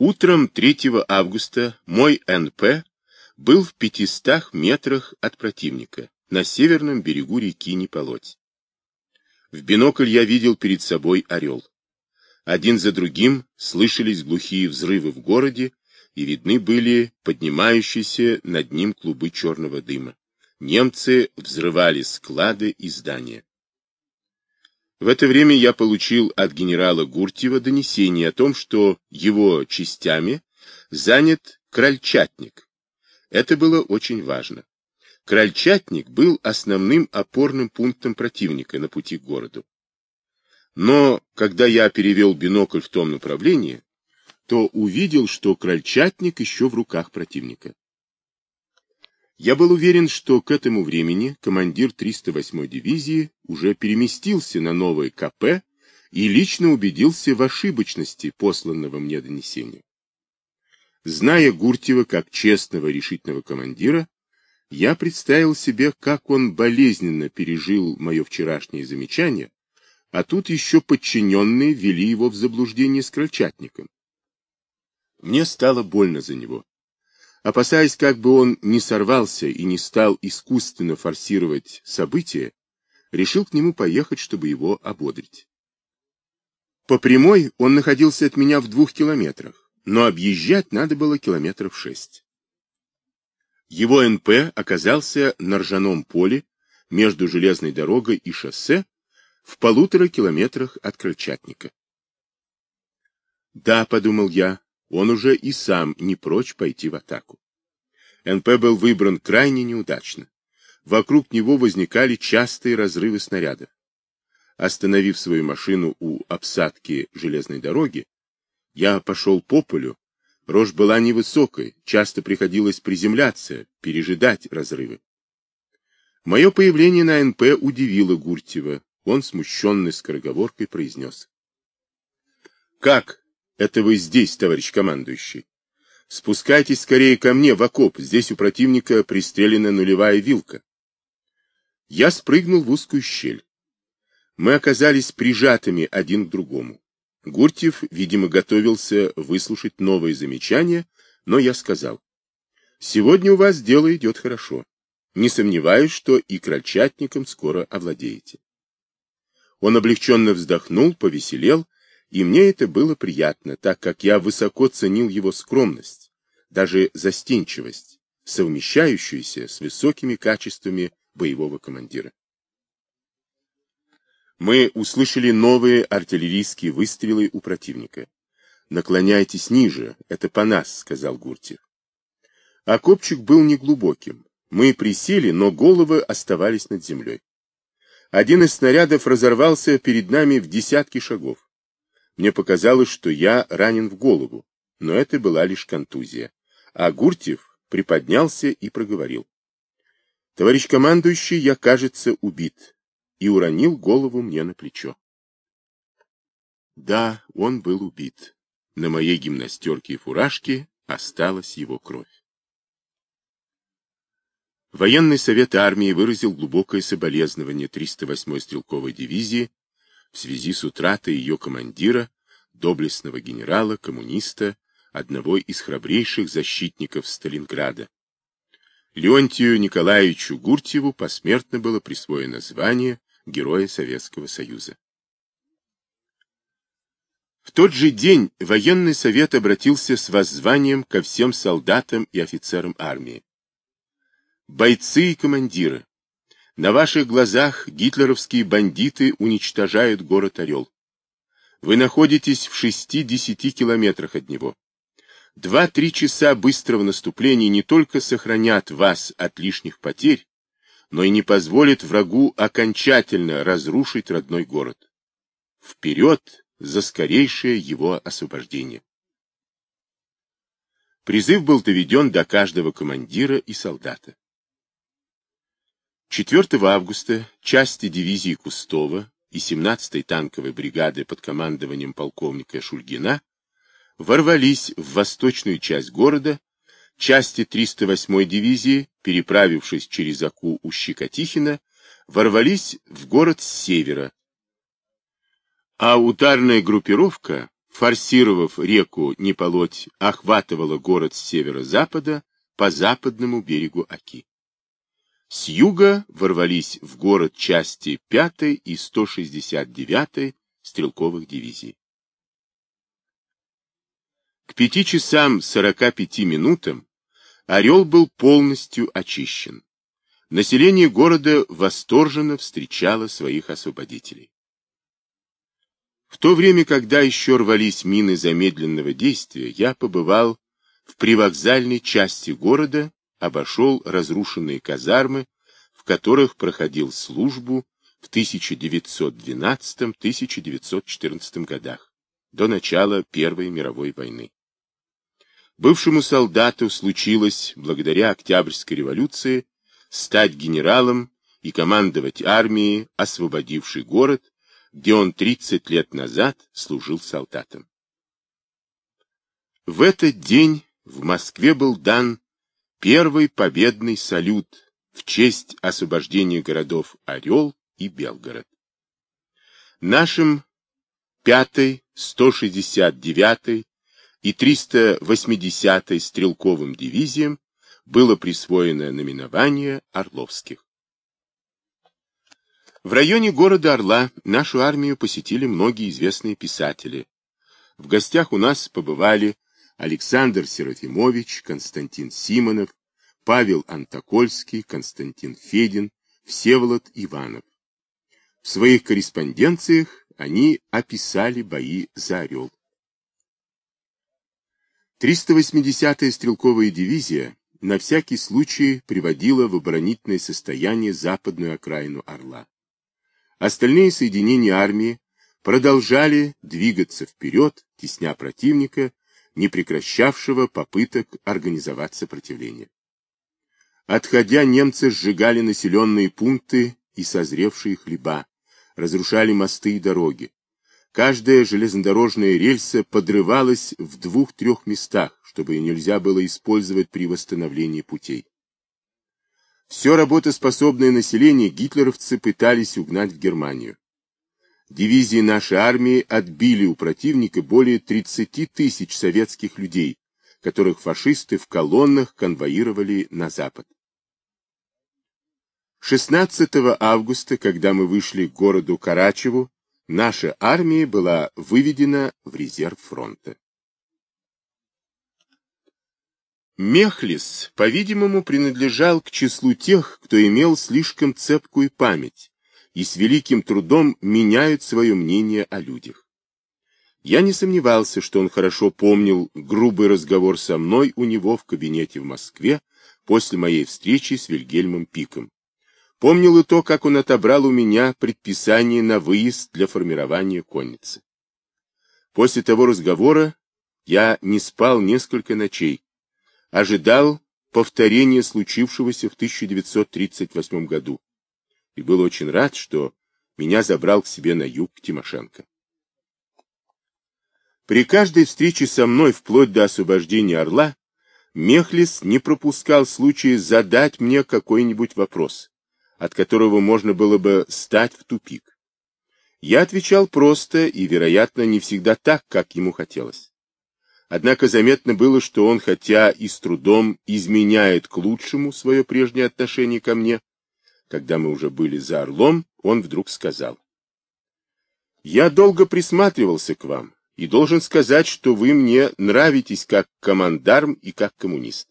Утром 3 августа мой НП был в 500 метрах от противника на северном берегу реки Неполоть. В бинокль я видел перед собой орел. Один за другим слышались глухие взрывы в городе, и видны были поднимающиеся над ним клубы черного дыма. Немцы взрывали склады и здания. В это время я получил от генерала Гуртьева донесение о том, что его частями занят Крольчатник. Это было очень важно. Крольчатник был основным опорным пунктом противника на пути к городу. Но когда я перевел бинокль в том направлении, то увидел, что Крольчатник еще в руках противника. Я был уверен, что к этому времени командир 308-й дивизии уже переместился на новое КП и лично убедился в ошибочности посланного мне донесения. Зная Гуртьева как честного решительного командира, я представил себе, как он болезненно пережил мое вчерашнее замечание, а тут еще подчиненные ввели его в заблуждение с крольчатником. Мне стало больно за него. Опасаясь, как бы он не сорвался и не стал искусственно форсировать события, решил к нему поехать, чтобы его ободрить. По прямой он находился от меня в двух километрах, но объезжать надо было километров шесть. Его НП оказался на ржаном поле между железной дорогой и шоссе в полутора километрах от Крыльчатника. Да, подумал я, он уже и сам не прочь пойти в атаку. НП был выбран крайне неудачно. Вокруг него возникали частые разрывы снарядов. Остановив свою машину у обсадки железной дороги, я пошел по полю. Рожь была невысокой, часто приходилось приземляться, пережидать разрывы. Мое появление на НП удивило Гуртьева. Он, смущенный скороговоркой, произнес. — Как? Это вы здесь, товарищ командующий. Спускайтесь скорее ко мне в окоп, здесь у противника пристрелена нулевая вилка. Я спрыгнул в узкую щель. Мы оказались прижатыми один к другому. Гуртьев, видимо, готовился выслушать новые замечания, но я сказал. Сегодня у вас дело идет хорошо. Не сомневаюсь, что и крольчатником скоро овладеете. Он облегченно вздохнул, повеселел и мне это было приятно, так как я высоко ценил его скромность, даже застенчивость, совмещающуюся с высокими качествами боевого командира. Мы услышали новые артиллерийские выстрелы у противника. «Наклоняйтесь ниже, это по нас», — сказал Гуртьев. Окопчик был неглубоким. Мы присели, но головы оставались над землей. Один из снарядов разорвался перед нами в десятки шагов. Мне показалось, что я ранен в голову, но это была лишь контузия. А Гуртьев приподнялся и проговорил. Товарищ командующий, я, кажется, убит. И уронил голову мне на плечо. Да, он был убит. На моей гимнастерке и фуражке осталась его кровь. Военный совет армии выразил глубокое соболезнование 308-й стрелковой дивизии в связи с утратой ее командира, доблестного генерала, коммуниста, одного из храбрейших защитников Сталинграда. Леонтию Николаевичу Гуртьеву посмертно было присвоено звание Героя Советского Союза. В тот же день военный совет обратился с воззванием ко всем солдатам и офицерам армии. Бойцы и командиры, на ваших глазах гитлеровские бандиты уничтожают город Орел. Вы находитесь в 6-10 километрах от него. Два-три часа быстрого наступления не только сохранят вас от лишних потерь, но и не позволят врагу окончательно разрушить родной город. Вперед за скорейшее его освобождение. Призыв был доведен до каждого командира и солдата. 4 августа части дивизии Кустова и 17-й танковой бригады под командованием полковника Шульгина ворвались в восточную часть города, части 308-й дивизии, переправившись через Аку у Щекотихина, ворвались в город с севера, а ударная группировка форсировав реку Неполоть, охватывала город с северо-запада по западному берегу Оки. С юга ворвались в город части 5 и 169 стрелковых дивизий. К пяти часам 45 минутам Орел был полностью очищен. Население города восторженно встречало своих освободителей. В то время, когда еще рвались мины замедленного действия, я побывал в привокзальной части города, обошел разрушенные казармы, в которых проходил службу в 1912-1914 годах, до начала Первой мировой войны. Бывшему солдату случилось, благодаря Октябрьской революции, стать генералом и командовать армией, освободившей город, где он 30 лет назад служил солдатом. В этот день в Москве был дан первый победный салют в честь освобождения городов Орел и Белгород. Нашим 5-й, 169-й и 380-й стрелковым дивизиям было присвоено наименование Орловских. В районе города Орла нашу армию посетили многие известные писатели. В гостях у нас побывали Александр Серафимович, Константин Симонов, Павел Антокольский, Константин Федин, Всеволод Иванов. В своих корреспонденциях они описали бои за Орел. 380-я стрелковая дивизия на всякий случай приводила в оборонительное состояние западную окраину Орла. Остальные соединения армии продолжали двигаться вперед, тесня противника, не прекращавшего попыток организовать сопротивление. Отходя, немцы сжигали населенные пункты и созревшие хлеба, разрушали мосты и дороги, Каждая железнодорожная рельса подрывалась в двух-трех местах, чтобы ее нельзя было использовать при восстановлении путей. Все работоспособное население гитлеровцы пытались угнать в Германию. Дивизии нашей армии отбили у противника более 30 тысяч советских людей, которых фашисты в колоннах конвоировали на запад. 16 августа, когда мы вышли к городу Карачеву, наша армия была выведена в резерв фронта. Мехлис, по-видимому, принадлежал к числу тех, кто имел слишком цепкую память и с великим трудом меняют свое мнение о людях. Я не сомневался, что он хорошо помнил грубый разговор со мной у него в кабинете в Москве после моей встречи с Вильгельмом Пиком. Помнил и то, как он отобрал у меня предписание на выезд для формирования конницы. После того разговора я не спал несколько ночей, ожидал повторения случившегося в 1938 году и был очень рад, что меня забрал к себе на юг Тимошенко. При каждой встрече со мной, вплоть до освобождения Орла, Мехлис не пропускал случая задать мне какой-нибудь вопрос от которого можно было бы стать в тупик. Я отвечал просто и, вероятно, не всегда так, как ему хотелось. Однако заметно было, что он, хотя и с трудом, изменяет к лучшему свое прежнее отношение ко мне. Когда мы уже были за Орлом, он вдруг сказал. «Я долго присматривался к вам и должен сказать, что вы мне нравитесь как командарм и как коммунист.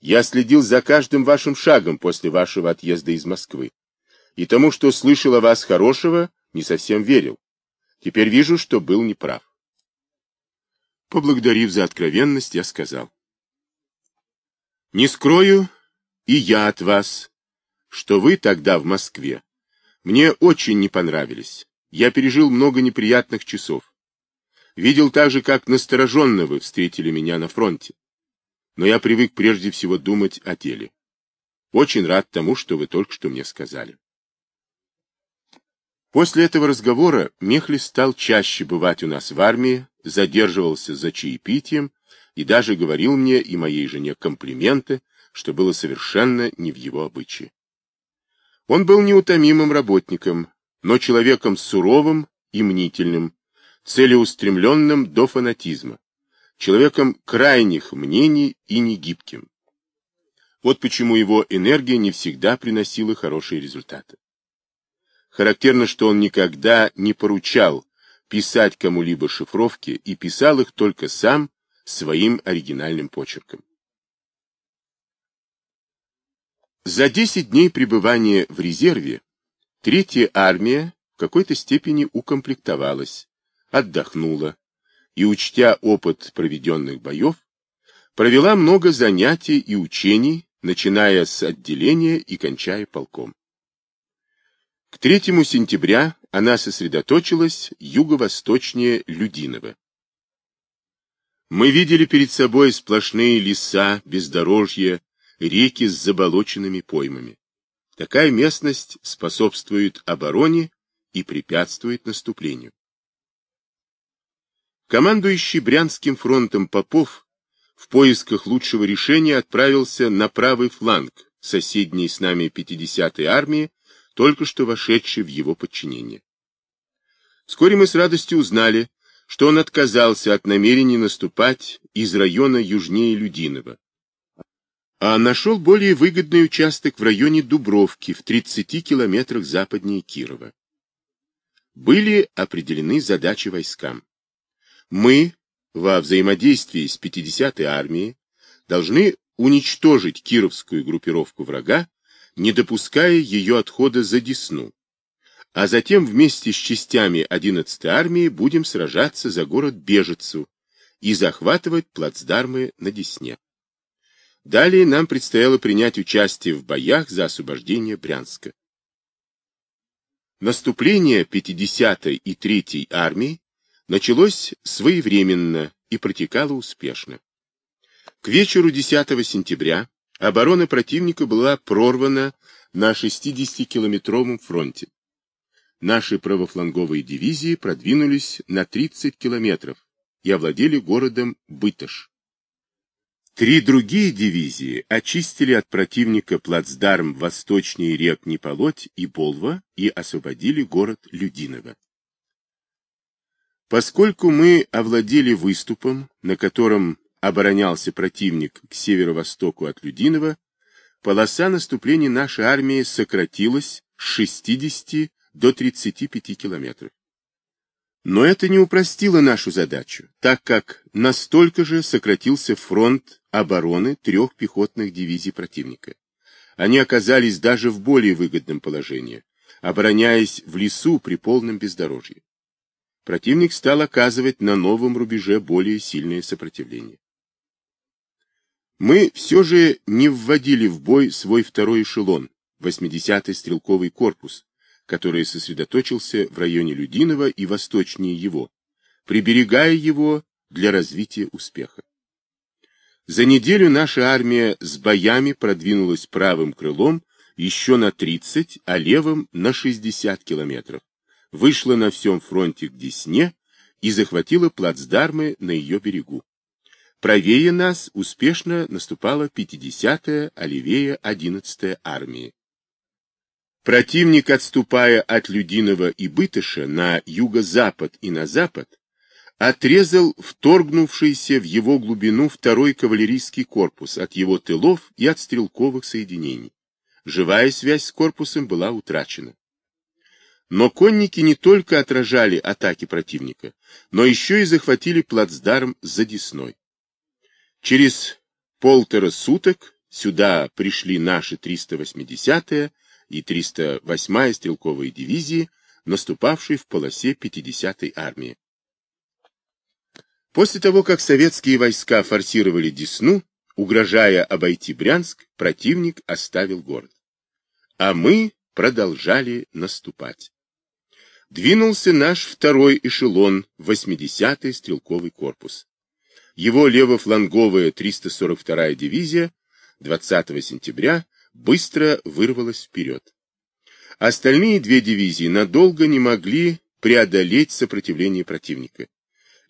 Я следил за каждым вашим шагом после вашего отъезда из Москвы. И тому, что слышал о вас хорошего, не совсем верил. Теперь вижу, что был неправ. Поблагодарив за откровенность, я сказал. Не скрою и я от вас, что вы тогда в Москве мне очень не понравились. Я пережил много неприятных часов. Видел также, как настороженно вы встретили меня на фронте но я привык прежде всего думать о деле. Очень рад тому, что вы только что мне сказали. После этого разговора Мехлис стал чаще бывать у нас в армии, задерживался за чаепитием и даже говорил мне и моей жене комплименты, что было совершенно не в его обычае. Он был неутомимым работником, но человеком суровым и мнительным, целеустремленным до фанатизма, человеком крайних мнений и негибким. Вот почему его энергия не всегда приносила хорошие результаты. Характерно, что он никогда не поручал писать кому-либо шифровки и писал их только сам своим оригинальным почерком. За 10 дней пребывания в резерве Третья армия в какой-то степени укомплектовалась, отдохнула и, учтя опыт проведенных боев, провела много занятий и учений, начиная с отделения и кончая полком. К 3 сентября она сосредоточилась юго-восточнее Людиново. Мы видели перед собой сплошные леса, бездорожья, реки с заболоченными поймами. Такая местность способствует обороне и препятствует наступлению. Командующий Брянским фронтом Попов в поисках лучшего решения отправился на правый фланг соседней с нами 50-й армии, только что вошедшей в его подчинение. Вскоре мы с радостью узнали, что он отказался от намерения наступать из района южнее Людинова, а нашел более выгодный участок в районе Дубровки в 30 километрах западнее Кирова. Были определены задачи войскам. Мы, во взаимодействии с 50-й армией, должны уничтожить кировскую группировку врага, не допуская ее отхода за Десну, а затем вместе с частями 11-й армии будем сражаться за город Бежецу и захватывать плацдармы на Десне. Далее нам предстояло принять участие в боях за освобождение Брянска. Наступление 50-й и 3-й армий началось своевременно и протекало успешно. К вечеру 10 сентября оборона противника была прорвана на 60-километровом фронте. Наши правофланговые дивизии продвинулись на 30 километров и овладели городом Бытыш. Три другие дивизии очистили от противника плацдарм восточнее рек Неполоть и Болва и освободили город Людиново. Поскольку мы овладели выступом, на котором оборонялся противник к северо-востоку от Людинова, полоса наступления нашей армии сократилась с 60 до 35 километров. Но это не упростило нашу задачу, так как настолько же сократился фронт обороны трех пехотных дивизий противника. Они оказались даже в более выгодном положении, обороняясь в лесу при полном бездорожье. Противник стал оказывать на новом рубеже более сильное сопротивление. Мы все же не вводили в бой свой второй эшелон, 80-й стрелковый корпус, который сосредоточился в районе Людинова и восточнее его, приберегая его для развития успеха. За неделю наша армия с боями продвинулась правым крылом еще на 30, а левым на 60 километров, вышла на всем фронте к Десне и захватила плацдармы на ее берегу. Правее нас успешно наступала 50-я, а левее 11-я армии. Противник, отступая от Людинова и Бытыша на юго-запад и на запад, отрезал вторгнувшийся в его глубину второй кавалерийский корпус от его тылов и от стрелковых соединений. Живая связь с корпусом была утрачена. Но конники не только отражали атаки противника, но еще и захватили плацдарм за Десной. Через полтора суток сюда пришли наши 380-я и 308-я стрелковые дивизии, наступавшие в полосе 50-й армии. После того, как советские войска форсировали Десну, угрожая обойти Брянск, противник оставил город. А мы продолжали наступать. Двинулся наш второй эшелон, 80-й стрелковый корпус. Его левофланговая 342-я дивизия 20 сентября быстро вырвалась вперед. Остальные две дивизии надолго не могли преодолеть сопротивление противника.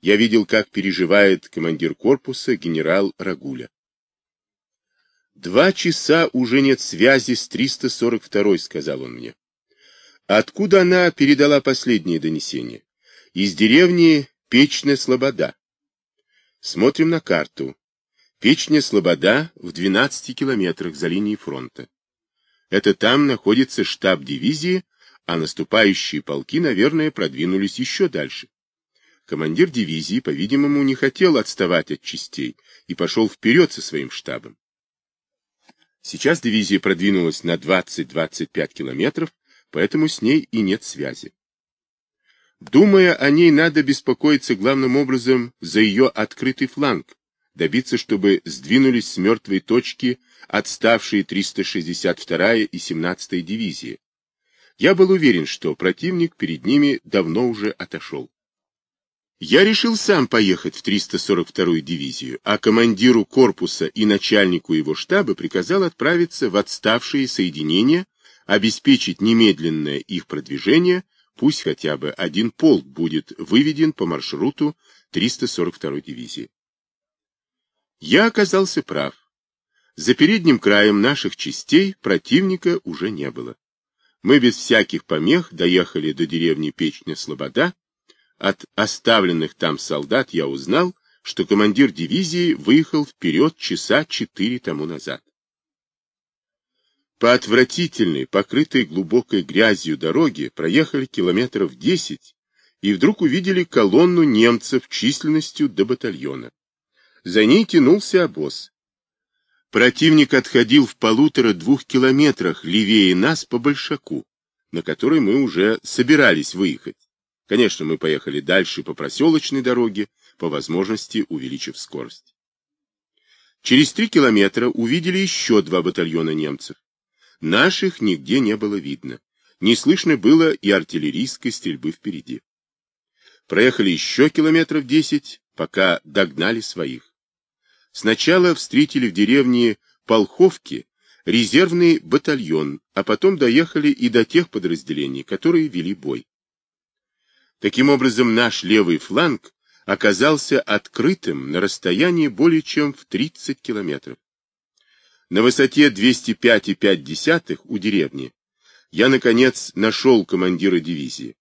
Я видел, как переживает командир корпуса генерал Рагуля. «Два часа уже нет связи с 342-й», — сказал он мне. Откуда она передала последнее донесение? Из деревни Печная Слобода. Смотрим на карту. Печня Слобода в 12 километрах за линией фронта. Это там находится штаб дивизии, а наступающие полки, наверное, продвинулись еще дальше. Командир дивизии, по-видимому, не хотел отставать от частей и пошел вперед со своим штабом. Сейчас дивизия продвинулась на 20-25 километров, поэтому с ней и нет связи. Думая о ней, надо беспокоиться главным образом за ее открытый фланг, добиться, чтобы сдвинулись с мертвой точки отставшие 362-я и 17-я дивизии. Я был уверен, что противник перед ними давно уже отошел. Я решил сам поехать в 342-ю дивизию, а командиру корпуса и начальнику его штаба приказал отправиться в отставшие соединения, обеспечить немедленное их продвижение, пусть хотя бы один полк будет выведен по маршруту 342-й дивизии. Я оказался прав. За передним краем наших частей противника уже не было. Мы без всяких помех доехали до деревни Печня-Слобода. От оставленных там солдат я узнал, что командир дивизии выехал вперед часа четыре тому назад. По отвратительной, покрытой глубокой грязью дороге проехали километров десять и вдруг увидели колонну немцев численностью до батальона. За ней тянулся обоз. Противник отходил в полутора-двух километрах левее нас по Большаку, на который мы уже собирались выехать. Конечно, мы поехали дальше по проселочной дороге, по возможности увеличив скорость. Через три километра увидели еще два батальона немцев. Наших нигде не было видно. Не слышно было и артиллерийской стрельбы впереди. Проехали еще километров десять, пока догнали своих. Сначала встретили в деревне Полховки резервный батальон, а потом доехали и до тех подразделений, которые вели бой. Таким образом, наш левый фланг оказался открытым на расстоянии более чем в 30 километров. На высоте 205,5 у деревни я, наконец, нашел командира дивизии.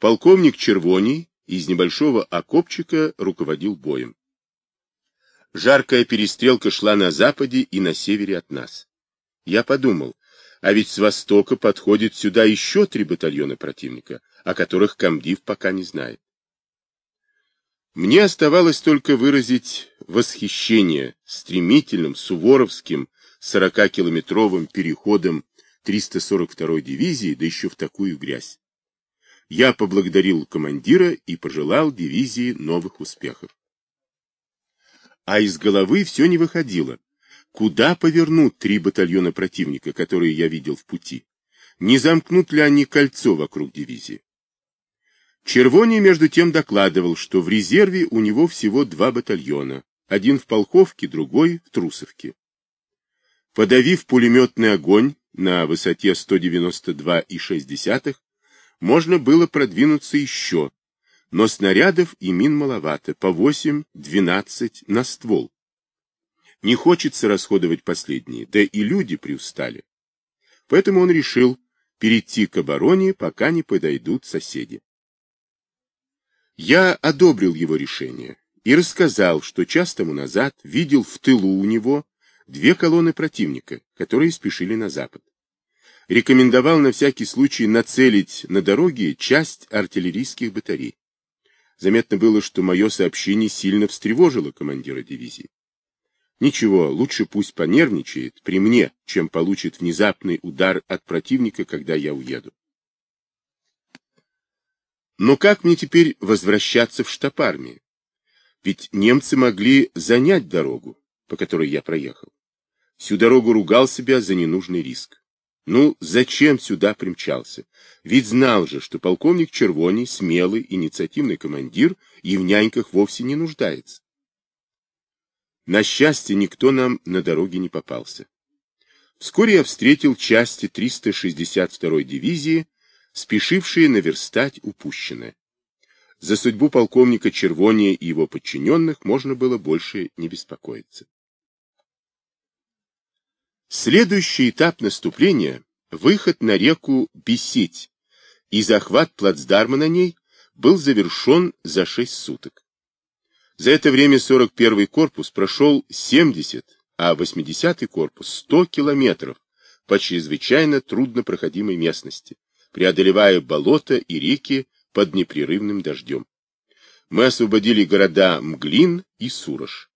Полковник Червоний из небольшого окопчика руководил боем. Жаркая перестрелка шла на западе и на севере от нас. Я подумал, а ведь с востока подходит сюда еще три батальона противника, о которых комдив пока не знает. Мне оставалось только выразить восхищение стремительным суворовским 40-километровым переходом 342-й дивизии, да еще в такую грязь. Я поблагодарил командира и пожелал дивизии новых успехов а из головы все не выходило. Куда повернут три батальона противника, которые я видел в пути? Не замкнут ли они кольцо вокруг дивизии? Червоний между тем докладывал, что в резерве у него всего два батальона, один в Полковке, другой в Трусовке. Подавив пулеметный огонь на высоте 192,6, можно было продвинуться еще, но снарядов и мин маловато, по 8-12 на ствол. Не хочется расходовать последние, да и люди приустали. Поэтому он решил перейти к обороне, пока не подойдут соседи. Я одобрил его решение и рассказал, что час тому назад видел в тылу у него две колонны противника, которые спешили на запад. Рекомендовал на всякий случай нацелить на дороге часть артиллерийских батарей. Заметно было, что мое сообщение сильно встревожило командира дивизии. Ничего, лучше пусть понервничает при мне, чем получит внезапный удар от противника, когда я уеду. Но как мне теперь возвращаться в штаб армии? Ведь немцы могли занять дорогу, по которой я проехал. Всю дорогу ругал себя за ненужный риск. Ну, зачем сюда примчался? Ведь знал же, что полковник Червоний, смелый, инициативный командир, и в няньках вовсе не нуждается. На счастье, никто нам на дороге не попался. Вскоре я встретил части 362-й дивизии, спешившие наверстать упущенное. За судьбу полковника Червония и его подчиненных можно было больше не беспокоиться. Следующий этап наступления – выход на реку Бесить и захват плацдарма на ней был завершен за 6 суток. За это время 41-й корпус прошел 70, а 80-й корпус 100 километров по чрезвычайно труднопроходимой местности, преодолевая болота и реки под непрерывным дождем. Мы освободили города Мглин и Сурож.